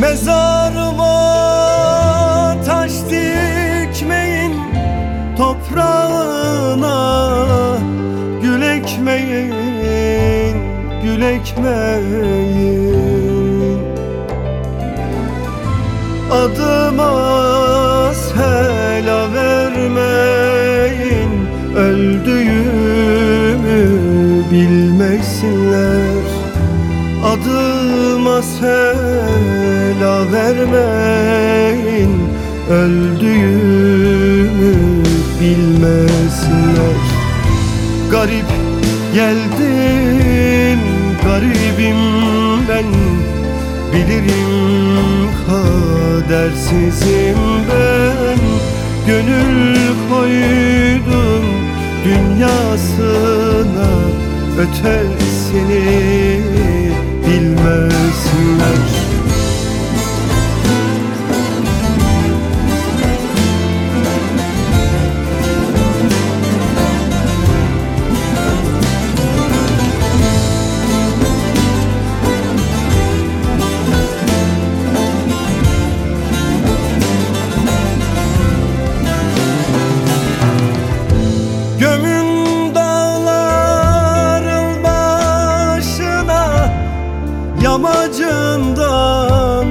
Mezarıma taş dikmeyin Toprağına gül ekmeyin Gül ekmeyin. Adıma Adıma sela vermeyin Öldüğümü bilmesinler. Garip geldim garibim ben. Bilirim kadersizim ben. Gönül koydum dünyasına Ötesini Yamacından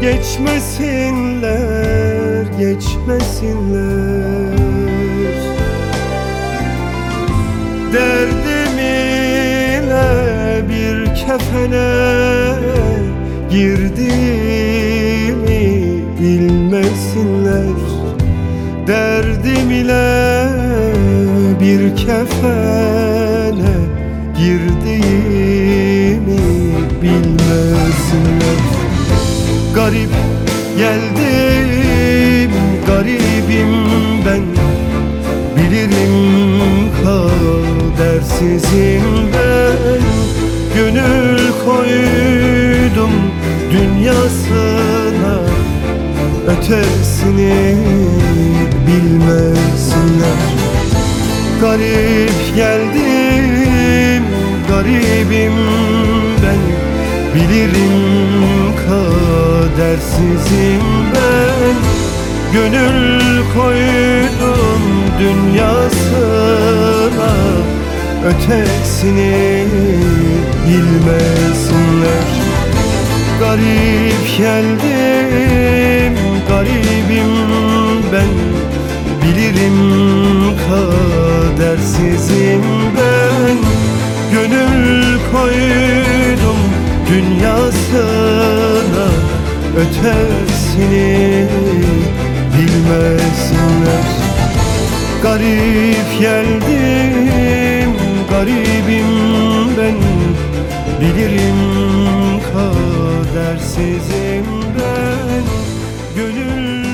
geçmesinler, geçmesinler. Derdim ile bir kefene girdiğimi bilmesinler. Derdim ile bir kefene garibim ben. Bilirim kadersizim ben. Gönül koydum dünyasına. Ötesini bilmesinler Garip geldim, garibim ben. Bilirim kadersizim ben Gönül koydum dünyasına Ötesini bilmesinler. Garip geldim, garibim ben. Bilirim kadersizim ben. Gönül koydum dünyasına Ötesini bilmesinler Garip geldim, garibim ben. Bilirim kadersizim ben. Gönül